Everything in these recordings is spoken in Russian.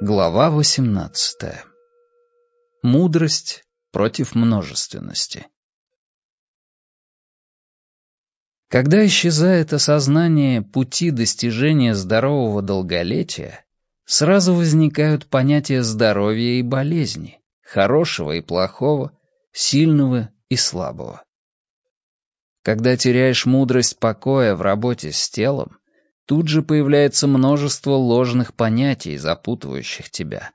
Глава 18. Мудрость против множественности. Когда исчезает осознание пути достижения здорового долголетия, сразу возникают понятия здоровья и болезни, хорошего и плохого, сильного и слабого. Когда теряешь мудрость покоя в работе с телом, тут же появляется множество ложных понятий, запутывающих тебя.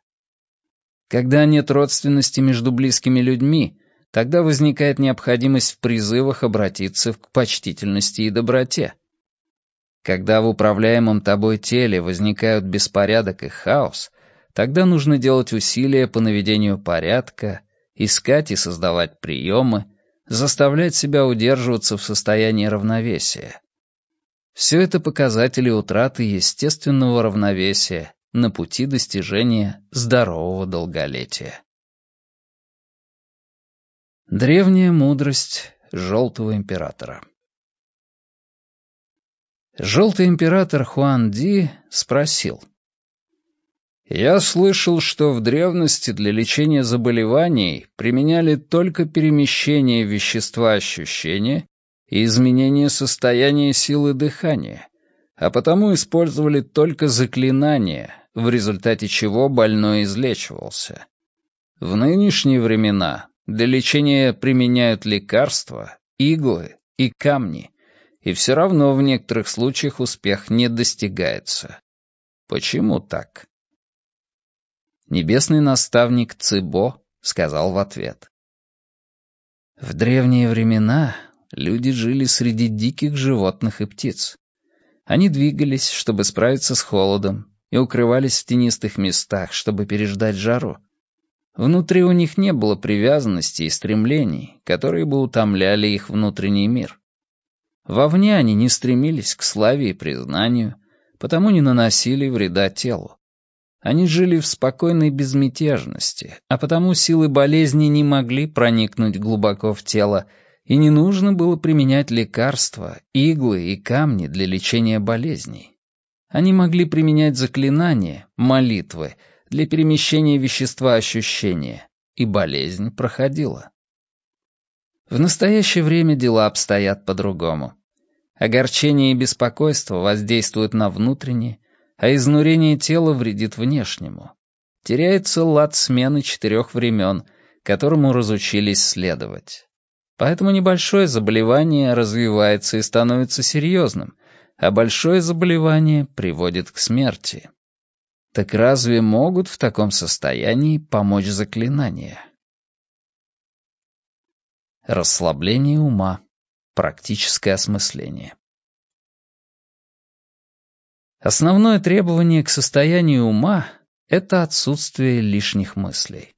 Когда нет родственности между близкими людьми, тогда возникает необходимость в призывах обратиться к почтительности и доброте. Когда в управляемом тобой теле возникают беспорядок и хаос, тогда нужно делать усилия по наведению порядка, искать и создавать приемы, заставлять себя удерживаться в состоянии равновесия. Все это показатели утраты естественного равновесия на пути достижения здорового долголетия. Древняя мудрость Желтого Императора Желтый Император Хуан Ди спросил. «Я слышал, что в древности для лечения заболеваний применяли только перемещение вещества ощущения и изменение состояния силы дыхания, а потому использовали только заклинания, в результате чего больной излечивался. В нынешние времена для лечения применяют лекарства, иглы и камни, и все равно в некоторых случаях успех не достигается. Почему так? Небесный наставник Цибо сказал в ответ. В древние времена люди жили среди диких животных и птиц. Они двигались, чтобы справиться с холодом, и укрывались в тенистых местах, чтобы переждать жару. Внутри у них не было привязанностей и стремлений, которые бы утомляли их внутренний мир. Вовне они не стремились к славе и признанию, потому не наносили вреда телу. Они жили в спокойной безмятежности, а потому силы болезни не могли проникнуть глубоко в тело и не нужно было применять лекарства, иглы и камни для лечения болезней. Они могли применять заклинания, молитвы для перемещения вещества ощущения, и болезнь проходила. В настоящее время дела обстоят по-другому. Огорчение и беспокойство воздействуют на внутреннее, а изнурение тела вредит внешнему. Теряется лад смены четырех времен, которому разучились следовать. Поэтому небольшое заболевание развивается и становится серьезным, а большое заболевание приводит к смерти. Так разве могут в таком состоянии помочь заклинания? Расслабление ума. Практическое осмысление. Основное требование к состоянию ума — это отсутствие лишних мыслей.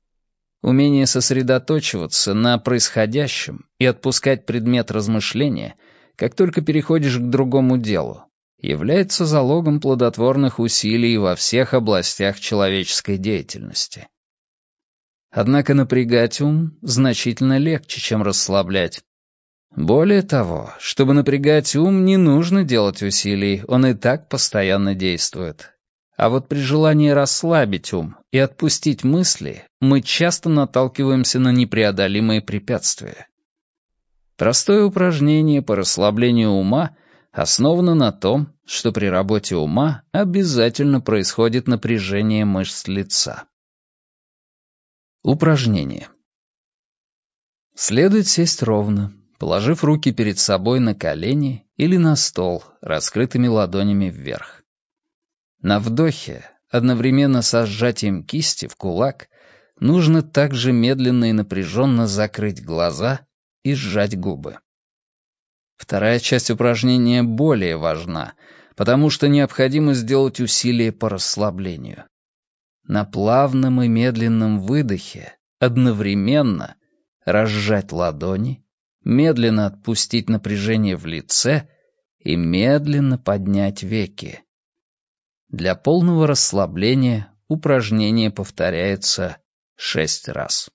Умение сосредоточиваться на происходящем и отпускать предмет размышления, как только переходишь к другому делу, является залогом плодотворных усилий во всех областях человеческой деятельности. Однако напрягать ум значительно легче, чем расслаблять. Более того, чтобы напрягать ум, не нужно делать усилий, он и так постоянно действует. А вот при желании расслабить ум и отпустить мысли, мы часто наталкиваемся на непреодолимые препятствия. Простое упражнение по расслаблению ума основано на том, что при работе ума обязательно происходит напряжение мышц лица. Упражнение. Следует сесть ровно, положив руки перед собой на колени или на стол, раскрытыми ладонями вверх. На вдохе, одновременно со сжатием кисти в кулак, нужно также медленно и напряженно закрыть глаза и сжать губы. Вторая часть упражнения более важна, потому что необходимо сделать усилие по расслаблению. На плавном и медленном выдохе одновременно разжать ладони, медленно отпустить напряжение в лице и медленно поднять веки. Для полного расслабления упражнение повторяется шесть раз.